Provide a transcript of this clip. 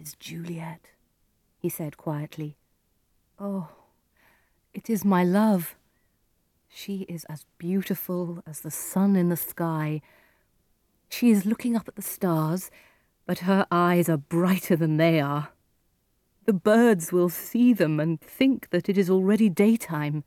Is Juliet, he said quietly. Oh, it is my love. She is as beautiful as the sun in the sky. She is looking up at the stars, but her eyes are brighter than they are. The birds will see them and think that it is already daytime.